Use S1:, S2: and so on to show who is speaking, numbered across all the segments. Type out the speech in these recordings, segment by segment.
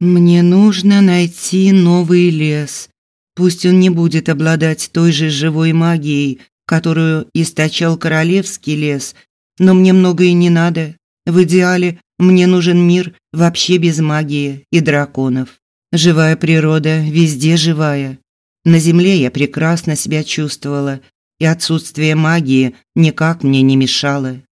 S1: Мне нужно найти новый лес. Пусть он не будет обладать той же живой магией, которую источал королевский лес, но мне многое не надо. В идеале мне нужен мир вообще без магии и драконов. Живая природа везде живая. На земле я прекрасно себя чувствовала, и отсутствие магии никак мне не мешало.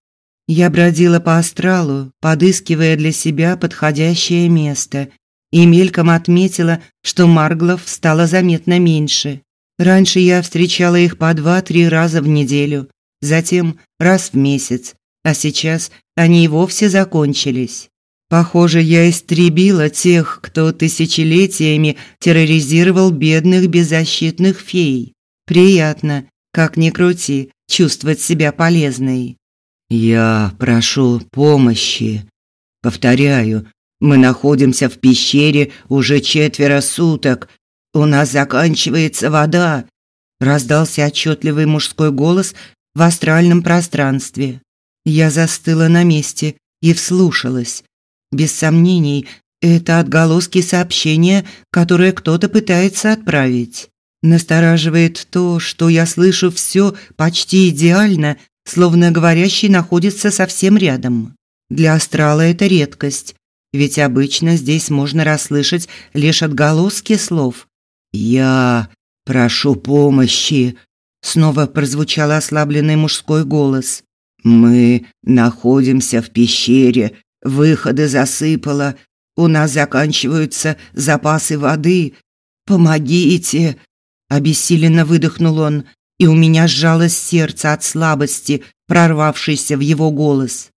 S1: Я бродила по астралу, подыскивая для себя подходящее место, и мельком отметила, что марглов стало заметно меньше. Раньше я встречала их по два-три раза в неделю, затем раз в месяц, а сейчас они и вовсе закончились. Похоже, я истребила тех, кто тысячелетиями терроризировал бедных беззащитных фей. Приятно, как ни крути, чувствовать себя полезной.
S2: Я прошу помощи. Повторяю, мы находимся в пещере уже четверо суток. У нас заканчивается вода. Раздался отчетливый мужской голос в астральном пространстве. Я застыла на месте и вслушалась. Без сомнений, это отголоски сообщения, которое кто-то пытается отправить. Настораживает то, что я слышу все почти идеально, словно говорящий находится совсем рядом. Для астрала это редкость, ведь обычно здесь можно расслышать лишь отголоски слов. «Я прошу помощи», – снова прозвучал ослабленный мужской голос. «Мы находимся в пещере, выходы засыпало, у нас заканчиваются запасы воды. Помогите!» Обессиленно выдохнул он, и у меня сжалось сердце от слабости, прорвавшейся в его голос.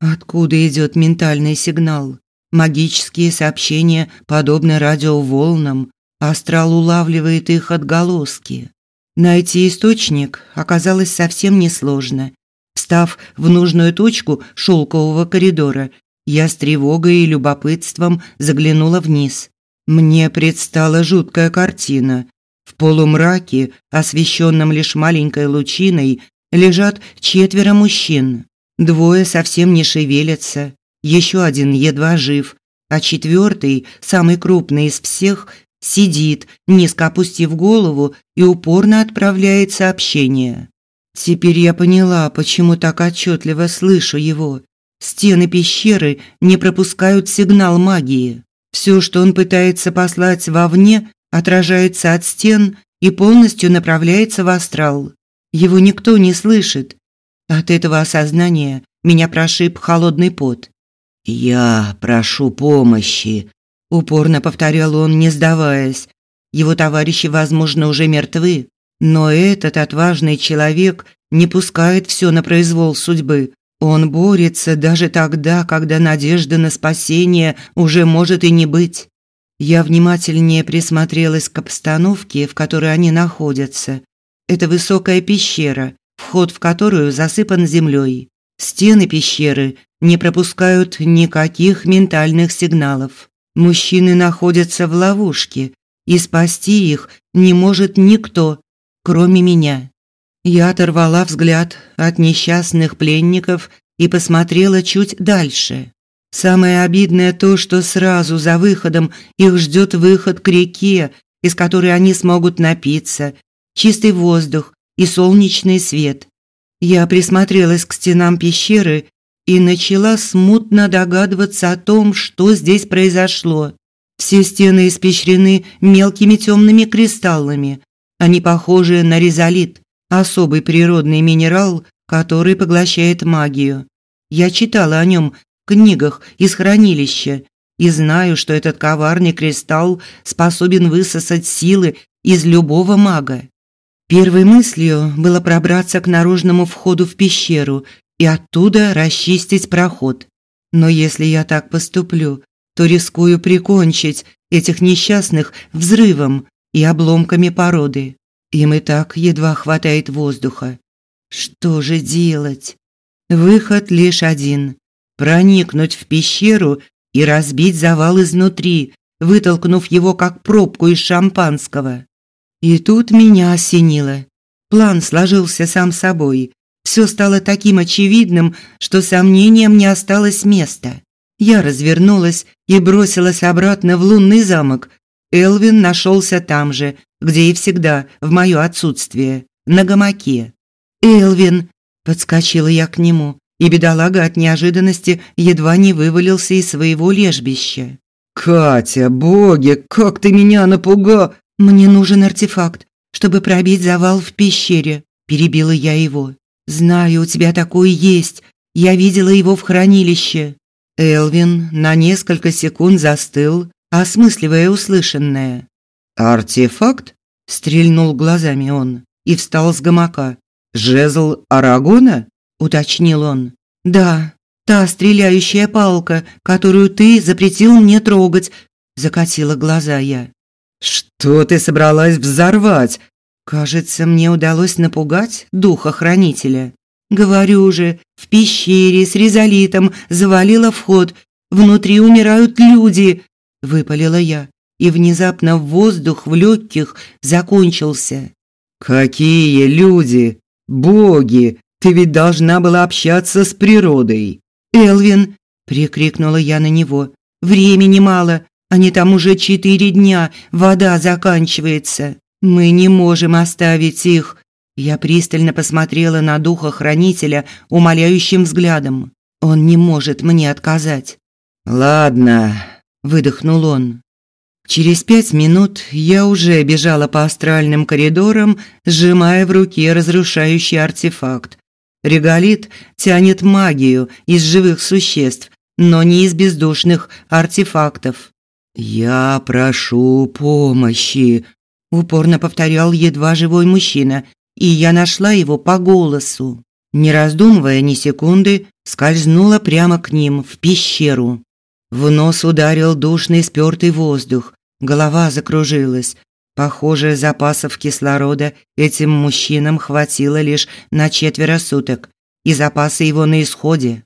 S2: Откуда идет ментальный сигнал? Магические сообщения подобны радиоволнам, астрал улавливает их отголоски. Найти источник оказалось совсем несложно. Встав в нужную точку шелкового коридора, я с тревогой и любопытством заглянула вниз. Мне предстала жуткая картина. В полумраке, освещенном лишь маленькой лучиной, лежат четверо мужчин. Двое совсем не шевелятся, еще один едва жив, а четвертый, самый крупный из всех, сидит, низко опустив голову и упорно отправляет сообщение. Теперь я поняла, почему так отчетливо слышу его. Стены пещеры не пропускают сигнал магии. Все, что он пытается послать вовне, отражается от стен и полностью направляется в астрал. Его никто не слышит. От этого осознания меня прошиб холодный пот. «Я прошу помощи», – упорно повторял он, не сдаваясь. Его товарищи, возможно, уже мертвы, но этот отважный человек не пускает все на произвол судьбы. Он борется даже тогда, когда надежды на спасение уже может и не быть. Я внимательнее присмотрелась к обстановке, в которой они находятся. Это высокая пещера, вход в которую засыпан землей. Стены пещеры не пропускают никаких ментальных сигналов. Мужчины находятся в ловушке, и спасти их не может никто, кроме меня. Я оторвала взгляд от несчастных пленников и посмотрела чуть дальше. Самое обидное то, что сразу за выходом их ждет выход к реке, из которой они смогут напиться, чистый воздух и солнечный свет. Я присмотрелась к стенам пещеры и начала смутно догадываться о том, что здесь произошло. Все стены испещрены мелкими темными кристаллами. Они похожи на ризолит особый природный минерал, который поглощает магию. Я читала о нем в книгах из хранилища и знаю, что этот коварный кристалл способен высосать силы из любого мага. Первой мыслью было пробраться к наружному входу в пещеру и оттуда расчистить проход. Но если я так поступлю, то рискую прикончить этих несчастных взрывом и обломками породы. Им и так едва хватает воздуха. Что же делать? Выход лишь один проникнуть в пещеру и разбить завал изнутри, вытолкнув его как пробку из шампанского. И тут меня осенило. План сложился сам собой. Все стало таким очевидным, что сомнениям не осталось места.
S1: Я развернулась и бросилась обратно в лунный замок. Элвин нашелся там же, где и всегда, в моё отсутствие, на гамаке. «Элвин!» – подскочила я к нему, и бедолага от неожиданности едва не вывалился из своего лежбища.
S2: «Катя, боги, как ты меня напуга...»
S1: «Мне нужен артефакт, чтобы пробить завал в пещере», – перебила я его. «Знаю, у тебя такой есть. Я видела его в хранилище». Элвин на несколько секунд застыл, осмысливая услышанное.
S2: «Артефакт?» – стрельнул глазами он и встал с гамака. «Жезл Арагона?» – уточнил он.
S1: «Да, та стреляющая палка, которую ты запретил мне трогать», – закатила глаза я.
S2: «Что ты собралась взорвать?»
S1: Кажется, мне удалось напугать духа хранителя. Говорю же, в пещере с резолитом завалило вход. Внутри умирают люди, выпалила я, и внезапно воздух в легких закончился.
S2: Какие люди? Боги, ты ведь должна была общаться с природой.
S1: Элвин, прикрикнула я на него. Времени мало, они там уже четыре дня, вода заканчивается. Мы не можем оставить их. Я пристально посмотрела на духа хранителя умоляющим взглядом. Он не может мне отказать.
S2: Ладно, выдохнул он.
S1: Через пять минут я уже бежала по астральным коридорам, сжимая в руке разрушающий артефакт. Реголит тянет магию из живых существ, но не из бездушных артефактов.
S2: «Я прошу помощи», –
S1: упорно повторял едва живой мужчина, и я нашла его по голосу. Не раздумывая ни секунды, скользнула прямо к ним в пещеру. В нос ударил душный спёртый воздух, голова закружилась. Похоже, запасов кислорода этим мужчинам хватило лишь на четверо суток, и запасы его на исходе.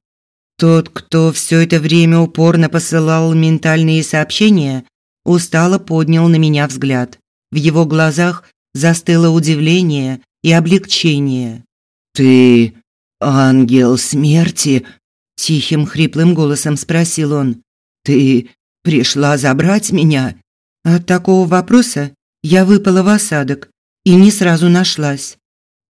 S1: Тот, кто все это время упорно посылал ментальные сообщения, устало поднял на меня взгляд. В его глазах застыло удивление и облегчение.
S2: «Ты ангел смерти?»
S1: – тихим хриплым голосом спросил он. «Ты пришла забрать меня?» От такого вопроса я выпала в осадок и не сразу нашлась.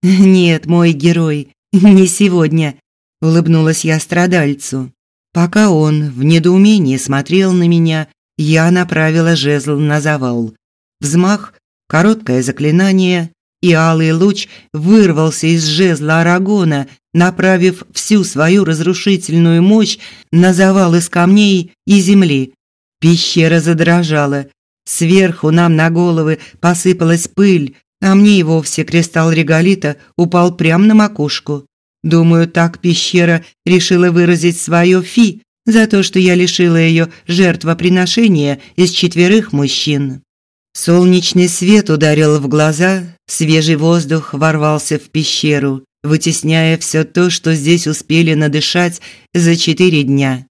S1: «Нет, мой герой, не сегодня», – улыбнулась я страдальцу. Пока он в недоумении смотрел на меня, я направила жезл на завал. Взмах, короткое заклинание, и алый луч вырвался из жезла Арагона, направив всю свою разрушительную мощь на завал из камней и земли. Пещера задрожала. Сверху нам на головы посыпалась пыль, а мне и вовсе кристалл реголита упал прямо на макушку. Думаю, так пещера решила выразить свое фи за то, что я лишила ее жертвоприношения из четверых мужчин. Солнечный свет ударил в глаза, свежий воздух ворвался в пещеру, вытесняя все то, что здесь успели надышать за четыре дня.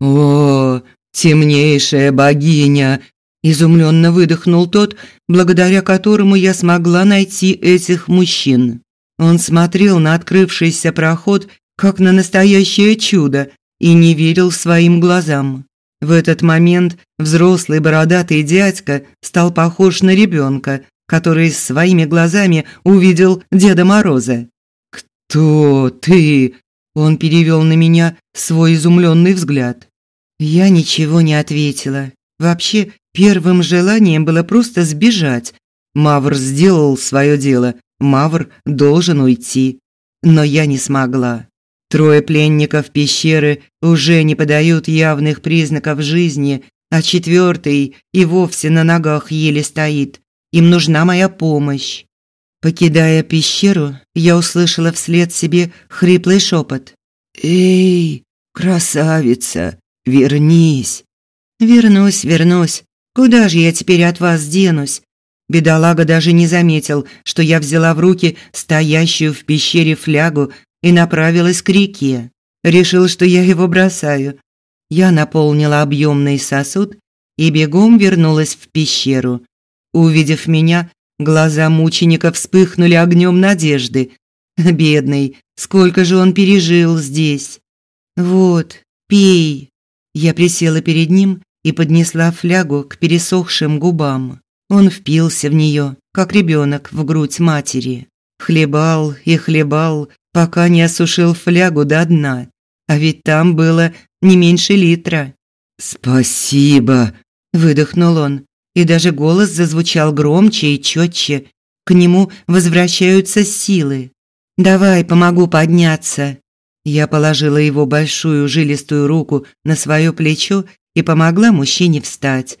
S2: «О, темнейшая богиня!» – изумленно выдохнул тот, благодаря которому я смогла найти этих мужчин. Он смотрел на открывшийся проход, как на настоящее чудо, и не верил своим глазам. В этот момент взрослый бородатый дядька стал похож на ребенка, который своими глазами увидел Деда Мороза. «Кто ты?» Он перевел на меня свой изумленный взгляд. Я ничего не ответила. Вообще, первым желанием было просто сбежать. Мавр сделал свое дело, Мавр должен уйти. Но я не смогла. Трое пленников пещеры уже не подают явных признаков жизни, а четвертый и вовсе на ногах еле стоит. Им нужна моя помощь. Покидая пещеру, я услышала вслед себе хриплый шепот. «Эй, красавица, вернись!» «Вернусь, вернусь. Куда же я теперь от вас денусь?» Бедолага даже не заметил, что я взяла в руки стоящую в пещере флягу и направилась к реке. Решил, что я его бросаю. Я наполнила объемный сосуд и бегом вернулась в пещеру. Увидев меня, глаза мученика вспыхнули огнем надежды. Бедный, сколько же он пережил здесь. Вот, пей.
S1: Я присела перед ним и поднесла флягу к пересохшим губам. Он впился в нее, как ребенок в грудь матери. Хлебал и хлебал, пока не осушил флягу до дна. А ведь там было не меньше литра.
S2: «Спасибо», – выдохнул он, и даже голос зазвучал громче и четче. К нему возвращаются силы.
S1: «Давай, помогу подняться». Я положила его большую жилистую руку на свое плечо и помогла мужчине встать.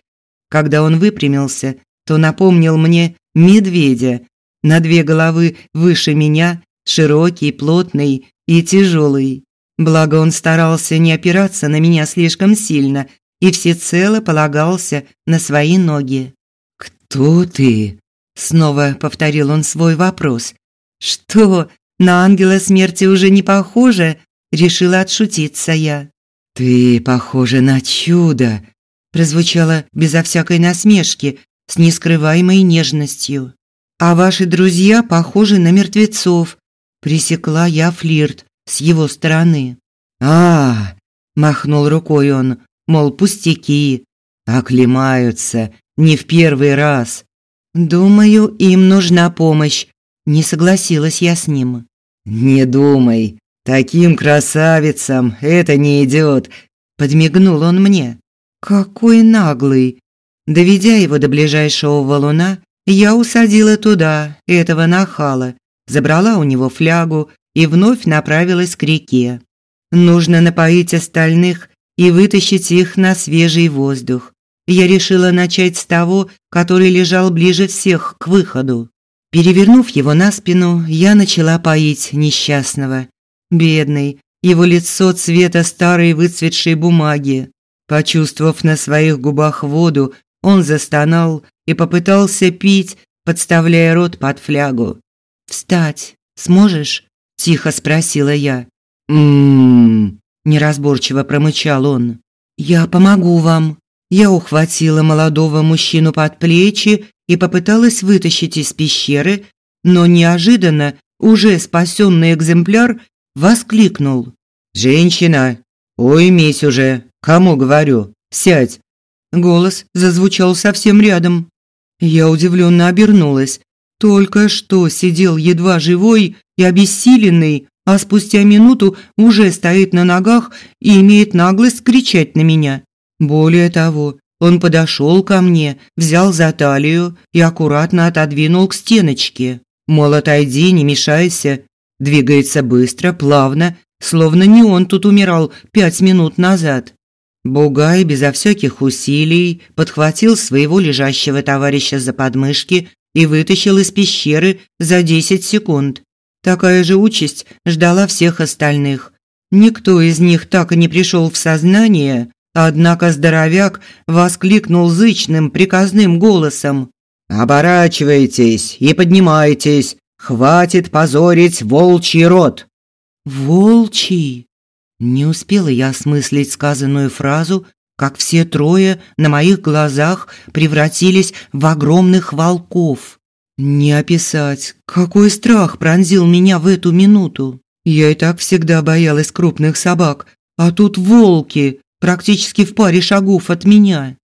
S1: Когда он выпрямился, то напомнил мне медведя, на две головы выше меня, широкий, плотный и тяжелый. Благо он старался не опираться на меня слишком сильно и всецело полагался на свои ноги.
S2: «Кто ты?» – снова повторил он свой вопрос.
S1: «Что, на ангела смерти уже не похоже?» – решила отшутиться я.
S2: «Ты похожа на чудо», – прозвучало безо всякой насмешки, с нескрываемой нежностью.
S1: «А ваши друзья похожи на мертвецов», – пресекла я флирт с его стороны.
S2: «А, махнул рукой он, мол, пустяки, оклемаются не в первый раз.
S1: Думаю, им нужна помощь, не согласилась я с ним.
S2: Не думай, таким красавицам это не идет, подмигнул он мне.
S1: Какой наглый. Доведя его до ближайшего валуна, я усадила туда этого нахала, забрала у него флягу и вновь направилась к реке. Нужно напоить остальных и вытащить их на свежий воздух. Я решила начать с того, который лежал ближе всех к выходу. Перевернув его на спину, я начала поить несчастного. Бедный, его лицо цвета старой выцветшей бумаги. Почувствовав на своих губах воду, он застонал и попытался пить, подставляя рот под флягу. «Встать сможешь?» – тихо спросила я.
S2: «М-м-м», неразборчиво промычал он.
S1: «Я помогу вам». Я ухватила молодого мужчину под плечи и попыталась вытащить из пещеры, но неожиданно уже спасенный экземпляр воскликнул.
S2: «Женщина, уймись уже, кому говорю, сядь».
S1: Голос зазвучал совсем рядом. Я удивленно обернулась. Только что сидел едва живой и обессиленный а спустя минуту уже стоит на ногах и имеет наглость кричать на меня. Более того, он подошел ко мне, взял за талию и аккуратно отодвинул к стеночке. Мол, отойди, не мешайся. Двигается быстро, плавно, словно не он тут умирал пять минут назад. Бугай безо всяких усилий подхватил своего лежащего товарища за подмышки и вытащил из пещеры за десять секунд. Такая же участь ждала всех остальных. Никто из них так и не пришел в сознание, однако здоровяк воскликнул зычным приказным голосом:
S2: "Оборачивайтесь и поднимайтесь, хватит позорить волчий род".
S1: Волчий. Не успела я осмыслить сказанную фразу, как все трое на моих глазах превратились в огромных волков. Не описать, какой страх пронзил меня в эту минуту. Я и так всегда боялась крупных собак, а тут волки, практически в паре шагов от меня.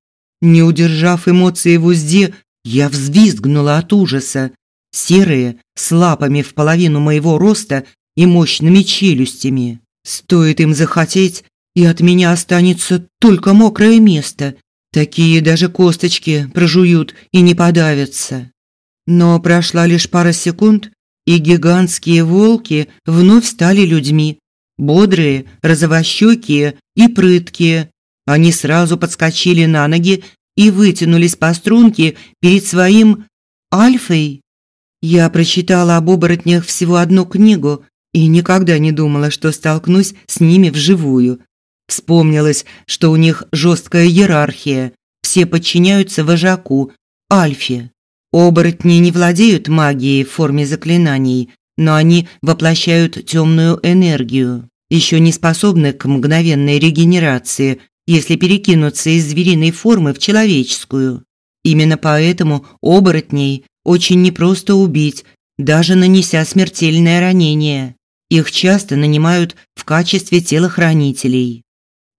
S1: Не удержав эмоции в узде, я взвизгнула от ужаса. Серые, с лапами в половину моего роста и мощными челюстями. Стоит им захотеть, и от меня останется только мокрое место. Такие даже косточки прожуют и не подавятся. Но прошла лишь пара секунд, и гигантские волки вновь стали людьми. Бодрые, розовощёкие и прыткие. Они сразу подскочили на ноги и вытянулись по струнке перед своим Альфой. Я прочитала об оборотнях всего одну книгу и никогда не думала, что столкнусь с ними вживую. Вспомнилось, что у них жесткая иерархия. Все подчиняются вожаку, Альфе. Оборотни не владеют магией в форме заклинаний, но они воплощают темную энергию, еще не способны к мгновенной регенерации, если перекинуться из звериной формы в человеческую. Именно поэтому оборотней очень непросто убить, даже нанеся смертельное ранение. Их часто нанимают в качестве телохранителей.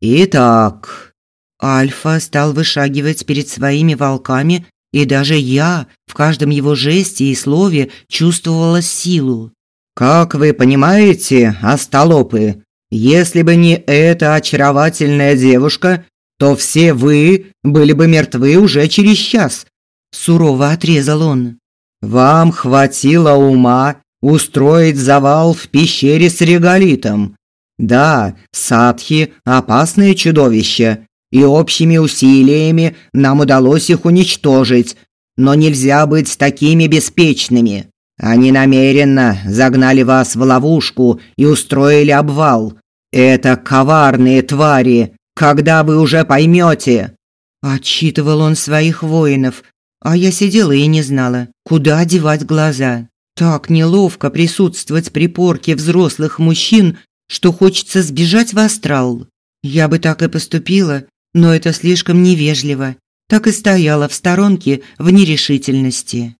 S2: «Итак»,
S1: Альфа стал вышагивать перед своими волками, и даже я в каждом его жесте и слове чувствовала силу.
S2: Как вы понимаете, остолопы, если бы не эта очаровательная девушка, то все вы были бы мертвы уже через час, сурово отрезал он. Вам хватило ума устроить завал в пещере с реголитом. Да, садхи опасные чудовища, и общими усилиями нам удалось их уничтожить, но нельзя быть такими беспечными. Они намеренно загнали вас в ловушку и устроили обвал. Это коварные твари, когда вы уже поймете.
S1: Отчитывал он своих воинов, а я сидела и не знала, куда девать глаза. Так неловко присутствовать при порке взрослых мужчин, что хочется сбежать в астрал. Я бы так и поступила, но это слишком невежливо. Так и стояла в сторонке в нерешительности.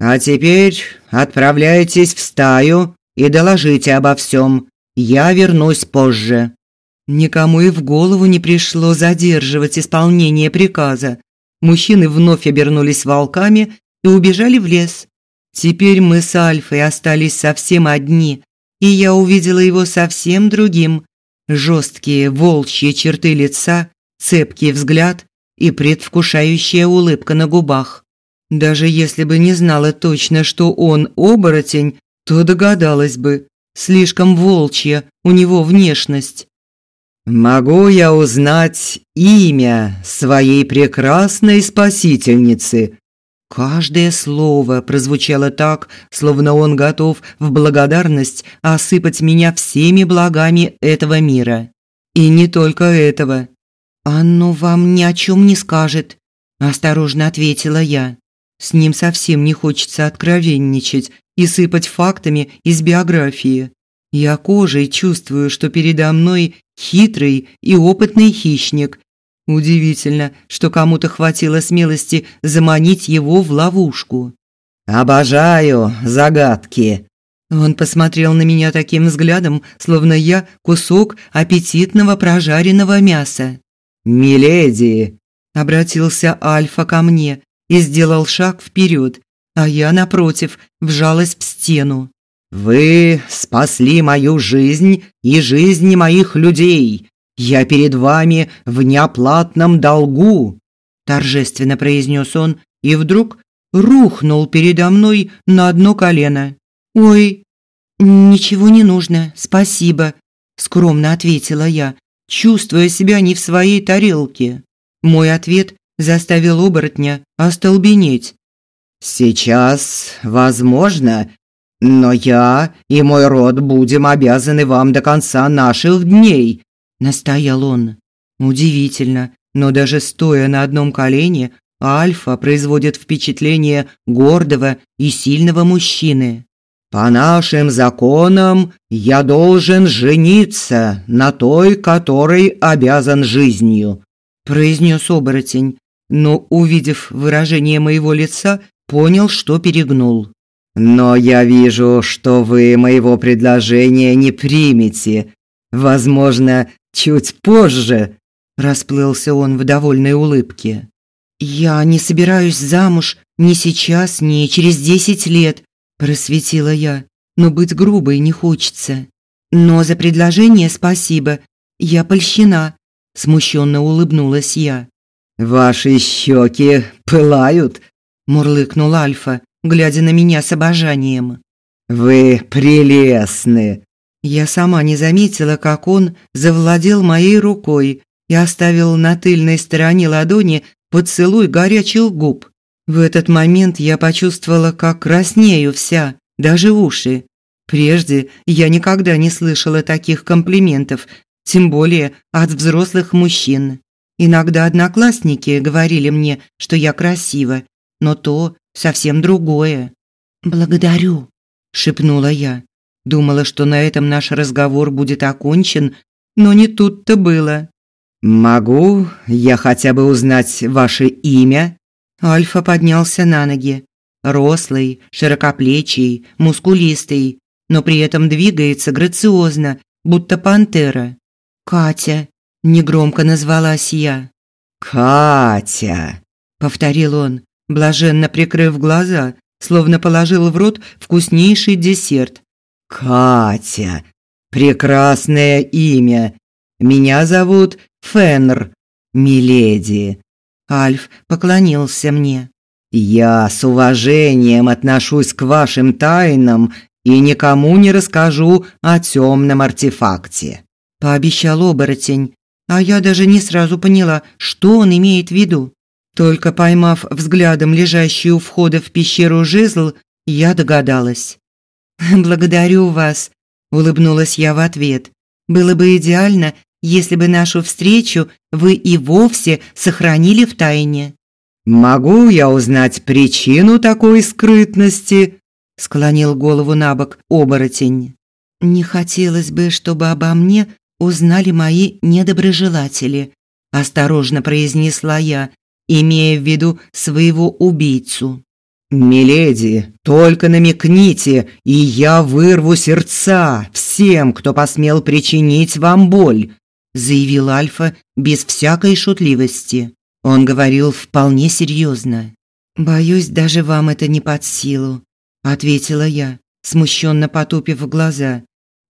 S2: А теперь отправляйтесь в стаю и доложите обо всем. Я вернусь позже.
S1: Никому и в голову не пришло задерживать исполнение приказа. Мужчины вновь обернулись волками и убежали в лес. Теперь мы с Альфой остались совсем одни, и я увидела его совсем другим. Жесткие волчьи черты лица, цепкий взгляд и предвкушающая улыбка на губах. Даже если бы не знала точно, что он оборотень, то догадалась бы. Слишком волчья у него внешность.
S2: «Могу я узнать имя своей прекрасной спасительницы?»
S1: Каждое слово прозвучало так, словно он готов в благодарность осыпать меня всеми благами этого мира. И не только этого. «Оно вам ни о чем не скажет», – осторожно ответила я. С ним совсем не хочется откровенничать и сыпать фактами из биографии. Я кожей чувствую, что передо мной хитрый и опытный хищник. Удивительно, что кому-то хватило смелости заманить его в ловушку.
S2: «Обожаю загадки!»
S1: Он посмотрел на меня таким взглядом, словно я кусок аппетитного прожаренного мяса.
S2: «Миледи!»
S1: – обратился Альфа ко мне, и сделал шаг вперед, а я, напротив, вжалась в стену.
S2: «Вы спасли мою жизнь и жизни моих людей. Я перед вами в неоплатном долгу», – торжественно произнес он и вдруг рухнул передо мной на одно колено.
S1: «Ой, ничего не нужно, спасибо», – скромно ответила я, чувствуя себя не в своей тарелке. Мой ответ заставил оборотня остолбенеть.
S2: «Сейчас, возможно, но я и мой род будем обязаны вам до конца наших дней», – настоял он.
S1: Удивительно, но даже стоя на одном колене, Альфа производит впечатление гордого и сильного мужчины.
S2: «По нашим законам я должен жениться на той, которой обязан жизнью», – произнес оборотень, но, увидев выражение моего лица, понял, что перегнул. «Но я вижу, что вы моего предложения не примете. Возможно, чуть позже», – расплылся он в довольной улыбке.
S1: «Я не собираюсь замуж ни сейчас, ни через десять лет», – просветила я, но быть грубой не хочется. «Но за предложение спасибо. Я польщена», – смущенно улыбнулась я.
S2: «Ваши щеки пылают», – мурлыкнул Альфа, глядя на меня с обожанием. «Вы прелестны!»
S1: Я сама не заметила, как он завладел моей рукой и оставил на тыльной стороне ладони поцелуй горячих губ. В этот момент я почувствовала, как краснею вся, даже уши. Прежде я никогда не слышала таких комплиментов, тем более от взрослых мужчин. Иногда одноклассники говорили мне, что я красива, но то совсем другое. «Благодарю», – шепнула я. Думала, что на этом наш разговор будет окончен, но не тут-то было.
S2: «Могу я хотя бы узнать ваше имя?»
S1: Альфа поднялся на ноги. Рослый, широкоплечий, мускулистый, но при этом двигается грациозно, будто пантера. «Катя», негромко назвалась я.
S2: Катя,
S1: повторил он, блаженно прикрыв глаза, словно положил в рот вкуснейший десерт.
S2: Катя, прекрасное имя. Меня зовут Фенр, миледи.
S1: Альф поклонился мне.
S2: Я с уважением отношусь к вашим тайнам и никому не расскажу о темном артефакте,
S1: пообещал оборотень. А я даже не сразу поняла, что он имеет в виду. Только поймав взглядом лежащий у входа в пещеру жезл, я догадалась. Благодарю вас, улыбнулась я в ответ. Было бы идеально, если бы нашу встречу вы и вовсе сохранили в тайне.
S2: Могу я узнать причину такой скрытности? склонил голову набок оборотень.
S1: Не хотелось бы, чтобы обо мне узнали мои недоброжелатели, осторожно произнесла я, имея в виду своего убийцу.
S2: Миледи, только намекните, и я вырву сердца всем, кто посмел причинить вам боль,
S1: заявил Альфа без всякой шутливости. Он говорил вполне серьезно. Боюсь, даже вам это не под силу, ответила я, смущенно потупив глаза.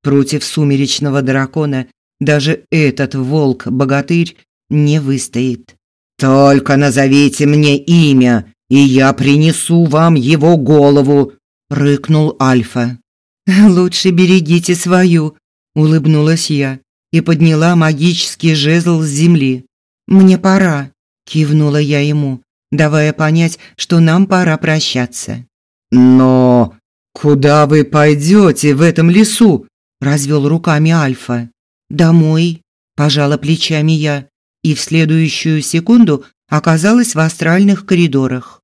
S1: Против сумеречного дракона даже этот волк-богатырь не выстоит.
S2: Только назовите мне имя, и я принесу вам его голову, рыкнул Альфа.
S1: Лучше берегите свою, улыбнулась я и подняла магический жезл с земли. Мне пора, кивнула я ему, давая понять, что нам пора прощаться.
S2: Но куда вы пойдете в этом лесу? развел руками Альфа.
S1: Домой, пожала плечами я и в следующую секунду оказалась в астральных коридорах.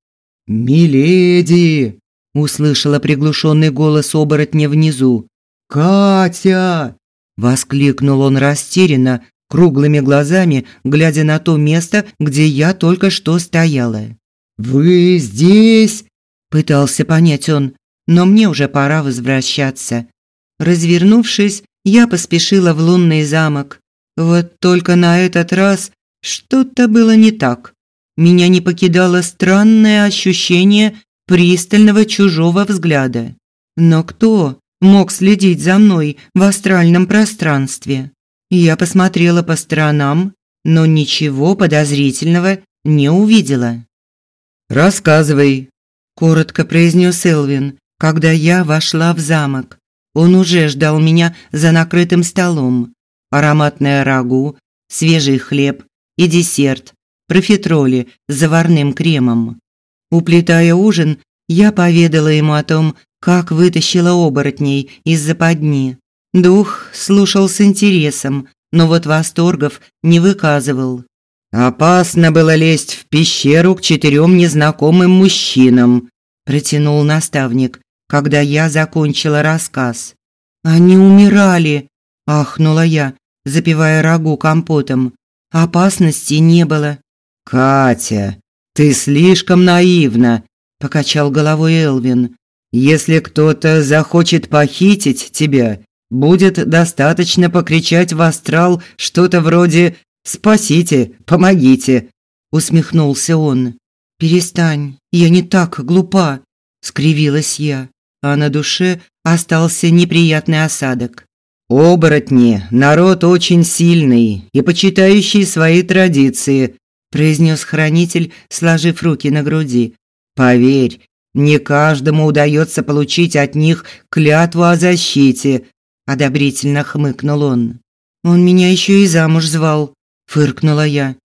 S2: «Миледи!» – услышала приглушенный голос оборотня внизу. «Катя!» – воскликнул он растерянно, круглыми глазами, глядя на то место, где я только что стояла. «Вы здесь?» – пытался понять он,
S1: но мне уже пора возвращаться. Развернувшись, я поспешила в лунный замок, вот только на этот раз что-то было не так. Меня не покидало странное ощущение пристального чужого взгляда. Но кто мог следить за мной в астральном пространстве? Я посмотрела по сторонам, но ничего подозрительного не увидела.
S2: «Рассказывай», – коротко произнес Элвин, когда я вошла в замок. Он уже ждал меня за накрытым столом ароматное рагу, свежий хлеб и десерт, профитроли с заварным кремом. Уплетая ужин, я поведала ему о том, как вытащила оборотней из западни. Дух слушал с интересом, но вот восторгов не выказывал. «Опасно было лезть в пещеру к четырем незнакомым мужчинам», протянул наставник, когда я закончила рассказ.
S1: «Они умирали», – ахнула я, запивая рагу компотом. Опасности не было.
S2: Катя, ты слишком наивна, покачал головой Элвин. Если кто-то захочет похитить тебя, будет достаточно покричать в астрал что-то вроде «Спасите, помогите», усмехнулся он.
S1: Перестань, я не так глупа, скривилась я, а на душе остался неприятный осадок.
S2: «Оборотни – народ очень сильный и почитающий свои традиции», – произнес хранитель, сложив руки на груди. «Поверь, не каждому удается получить от них клятву о защите», – одобрительно хмыкнул он.
S1: «Он меня еще и замуж звал», – фыркнула я.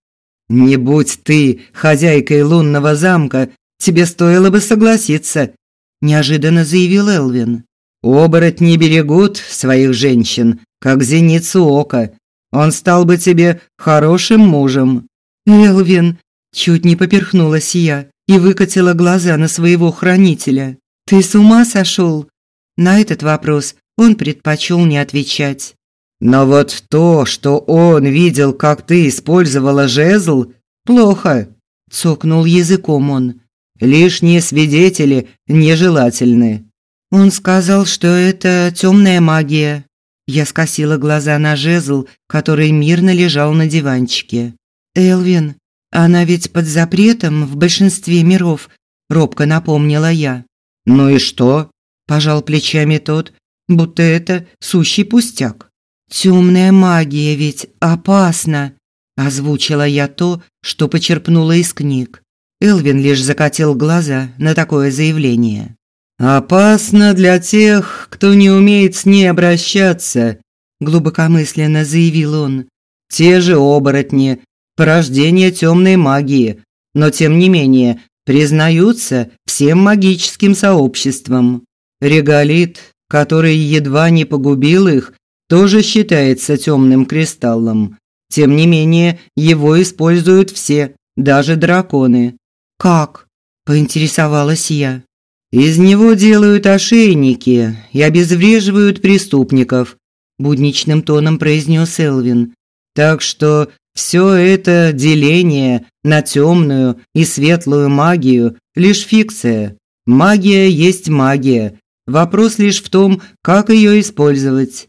S2: «Не будь ты хозяйкой лунного замка, тебе стоило бы согласиться», – неожиданно заявил Элвин. Оборотни берегут своих женщин, как зеницу ока. Он стал бы тебе хорошим мужем».
S1: «Элвин!» – чуть не поперхнулась я и выкатила глаза на своего хранителя. «Ты с ума сошел?» На этот вопрос он предпочел не отвечать.
S2: «Но вот то, что он видел, как ты использовала жезл, плохо», – цокнул языком он. «Лишние свидетели нежелательны».
S1: Он сказал, что это темная магия. Я скосила глаза на жезл, который мирно лежал на диванчике. Элвин, Она ведь под запретом в большинстве миров, робко напомнила я.
S2: Ну и что?
S1: пожал плечами тот, будто это сущий пустяк. Темная магия ведь опасна, озвучила я то, что почерпнула из книг. Элвин лишь закатил глаза на такое заявление.
S2: Опасно для тех, кто не умеет с ней обращаться, глубокомысленно заявил он. Те же оборотни, порождение темной магии, но тем не менее признаются всем магическим сообществом. Реголит, который едва не погубил их, тоже считается темным кристаллом. Тем не менее, его используют все, даже драконы.
S1: Как? поинтересовалась я.
S2: Из него делают ошейники и обезвреживают преступников, будничным тоном произнес Элвин. Так что все это деление на темную и светлую магию лишь фикция. Магия есть магия. Вопрос лишь в том, как ее использовать.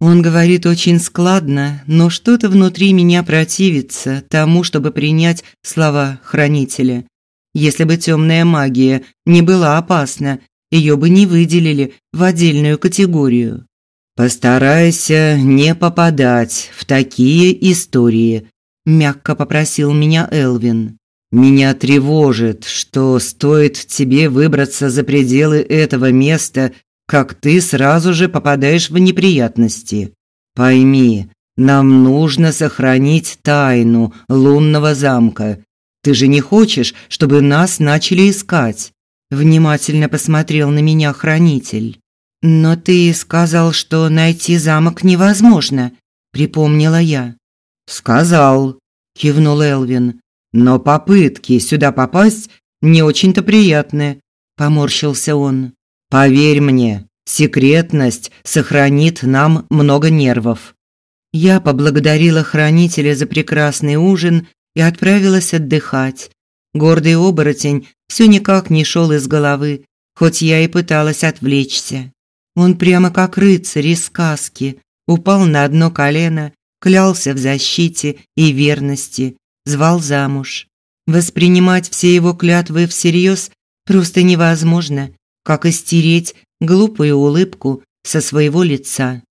S1: Он говорит очень складно, но что-то внутри меня противится тому, чтобы принять слова хранителя. Если бы темная магия не была опасна, ее бы не выделили в отдельную категорию.
S2: Постарайся не попадать в такие истории, мягко попросил меня Элвин. Меня тревожит, что стоит тебе выбраться за пределы этого места, как ты сразу же попадаешь в неприятности. Пойми, нам нужно сохранить тайну лунного замка. Ты же не хочешь, чтобы нас начали искать? Внимательно посмотрел на меня хранитель.
S1: Но ты сказал, что найти замок невозможно, припомнила я.
S2: Сказал, кивнул Элвин. Но попытки сюда попасть не очень-то приятны, поморщился он. Поверь мне, секретность сохранит нам много нервов.
S1: Я поблагодарила хранителя за прекрасный ужин и отправилась отдыхать. Гордый оборотень все никак не шел из головы, хоть я и пыталась отвлечься. Он прямо как рыцарь из сказки, упал на одно колено, клялся в защите и верности, звал замуж. Воспринимать все его клятвы всерьез просто невозможно, как и стереть глупую улыбку со своего лица.